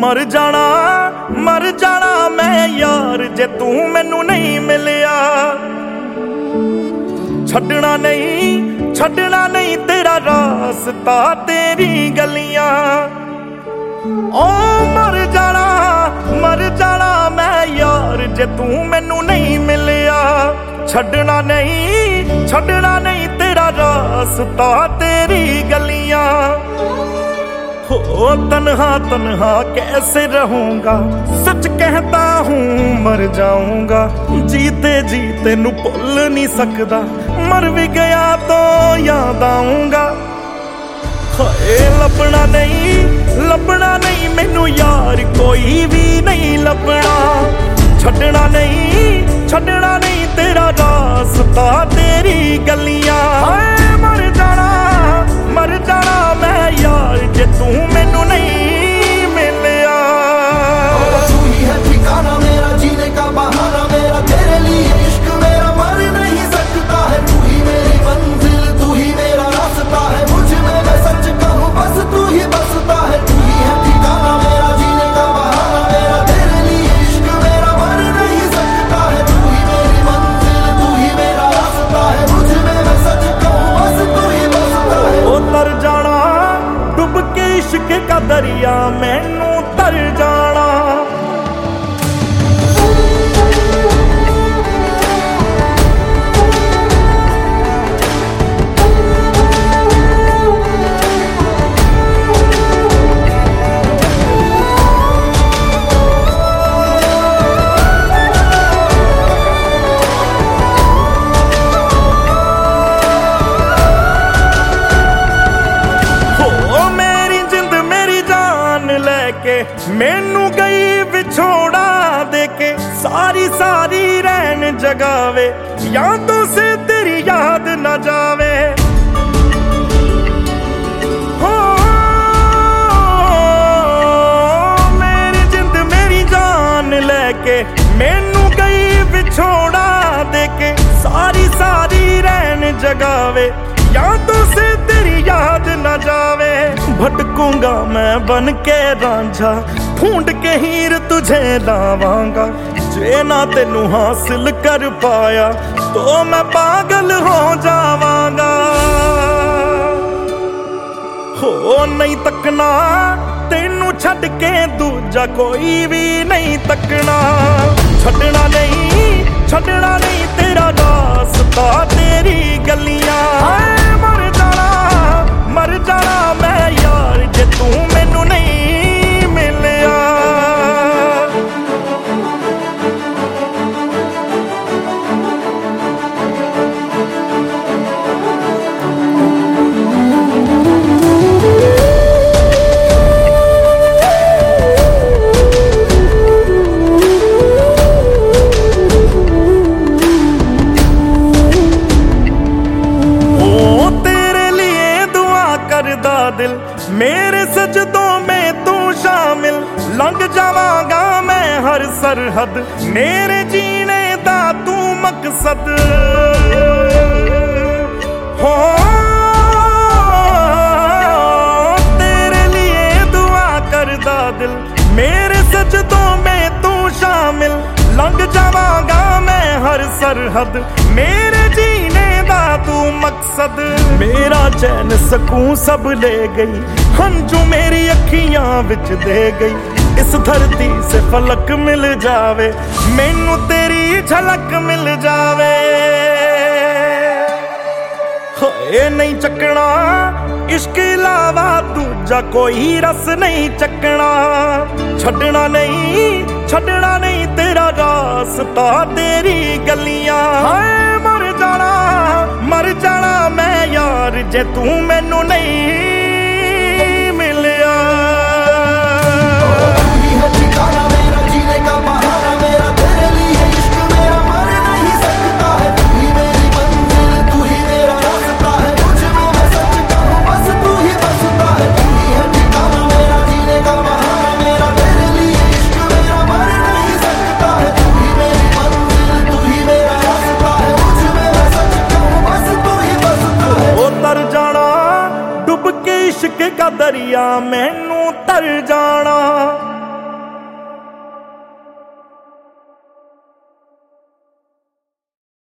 ਮਰ ਜਾਣਾ ਮਰ ਜਾਣਾ ਮੈਂ ਯਾਰ, ਜੇ ਤੂੰ ਮੈਨੂੰ ਨਹੀਂ ਮਿਲਿਆ। ਛੱਡਣਾ ਨਹੀਂ ਛੱਡਣਾ ਨਹੀਂ ਤੇਰਾ ਰਾਸਤਾ, ਤੇਰੀ ਗਲੀਆਂ। ਓ ਮਰ ਜਾਣਾ ਮਰ ਜਾਣਾ ਮੈਂ ਯਾਰ, ਜੇ ਤੂੰ ਮੈਨੂੰ ਨਹੀਂ ਮਿਲਿਆ। ਛੱਡਣਾ ਨਹੀਂ ਛੱਡਣਾ ਨਹੀਂ ਤੇਰਾ ਰਾਸਤਾ, ਤੇਰੀ ਗਲੀਆਂ। हो तन्हा तन्हा कैसे रहूंगा सच कहता हूँ मर जाऊंगा जीते जीते नु भुल नहीं सकता मर भी गया तो याद आऊंगा ਹਾਏ ਲੱਭਣਾ ਨਹੀਂ ਲੱਭਣਾ ਨਹੀਂ ਮੈਨੂੰ ਯਾਰ ਕੋਈ ਵੀ ਨਹੀਂ ਲੱਭਣਾ ਛੱਡਣਾ ਨਹੀਂ ਛੱਡਣਾ ਨਹੀਂ ਤੇਰਾ ਰਾਸਤਾ ਡੁੱਬ ਕੇ ਇਸ਼ਕ ਦਾ ਦਰਿਆ ਮੈਨੂੰ ਤਰ ਜਾ ਮੈਨੂੰ ਗਈ ਵਿਛੋੜਾ ਦੇ ਕੇ ਸਾਰੀ ਸਾਰੀ ਰਹਿਣ ਜਗਾਵੇ। ਯਾਦੋਂ ਸੇ ਤੇਰੀ ਯਾਦ ਨਾ ਜਾਵੇ। ਮੇਰੀ ਜਿੰਦ ਮੇਰੀ ਜਾਨ ਲੈ ਕੇ ਮੈਨੂੰ ਗਈ ਵਿਛੋੜਾ ਦੇ ਕੇ ਸਾਰੀ ਸਾਰੀ ਰਹਿਣ ਜਗਾਵੇ। ਯਾਦੋਂ ਸੇ ਤੇਰੀ ਯਾਦ ਨਾ ਜਾਵੇ। ਭਟਕੂੰਗਾ, ਮੈਂ ਬਨ ਕੇ ਰਾਂਝਾ। ਢੂੰਡ ਕੇ ਹੀਰ ਤੁਝੇ ਲਾਵਾਂਗਾ। ਜੇ ਨਾ ਤੈਨੂੰ ਹਾਸਿਲ ਕਰ ਪਾਇਆ, ਤੋ ਮੈਂ ਪਾਗਲ ਹੋ ਜਾਵਾਂਗਾ। ਹੋ ਨਹੀਂ ਤੱਕਣਾ, ਤੈਨੂੰ ਛੱਡ ਕੇ ਦੂਜਾ ਕੋਈ ਵੀ ਨਹੀਂ ਤੱਕਣਾ। ਛੱਡਣਾ ਨਹੀਂ, ਛੱਡਣਾ ਦਿਲ। ਮੇਰੇ ਸਜਦੋਂ ਮੈਂ ਤੂੰ ਸ਼ਾਮਿਲ। ਲੰਘ ਜਾਵਾਂਗਾ ਮੈਂ ਹਰ ਸਰਹੱਦ। ਮੇਰੇ ਜੀਣੇ ਦਾ ਤੂੰ ਮਕਸਦ। ਹੋ, ਤੇਰੇ ਲਈ ਦੁਆ ਕਰਦਾ ਦਿਲ। ਮੇਰੇ ਸਜਦੋਂ ਮੈਂ ਤੂੰ ਸ਼ਾਮਿਲ। ਲੰਘ ਜਾਵਾਂਗਾ ਮੈਂ ਹਰ ਸਰਹੱਦ। ਮੇਰੇ ਤੂੰ ਮਕਸਦ। ਮੇਰਾ ਚੈਨ ਸਕੂਨ ਸਭ ਲੈ ਗਈ। ਹੰਝੂ ਮੇਰੀ ਅੱਖੀਆਂ ਵਿੱਚ ਦੇ ਗਈ। ਇਸ ਧਰਤੀ ਸੇ ਫਲਕ ਮਿਲ ਜਾਵੇ। ਮੈਨੂੰ ਤੇਰੀ ਝਲਕ ਮਿਲ ਜਾਵੇ। ਹੋਏ, ਨਹੀਂ ਚੱਕਣਾ। ਇਸ਼ਕ ਇਲਾਵਾ ਦੂਜਾ ਕੋਈ ਰਸ ਨਹੀਂ ਚੱਕਣਾ। ਛੱਡਣਾ ਨਹੀਂ ਛੱਡਣਾ ਨਹੀਂ ਤੇਰਾ ਰਾਸਤਾ ਤੇਰੀ ਗਲੀਆਂ। ਹਾਏ ਮਰ ਜਾਣਾ ਮੈਂ ਯਾਰ ਜੇ ਤੂੰ ਮੈਨੂੰ ਨਹੀਂ ਇਸ਼ਕ ਦਾ ਦਰਿਆ ਮੈਨੂੰ ਤਰ ਜਾਣਾ।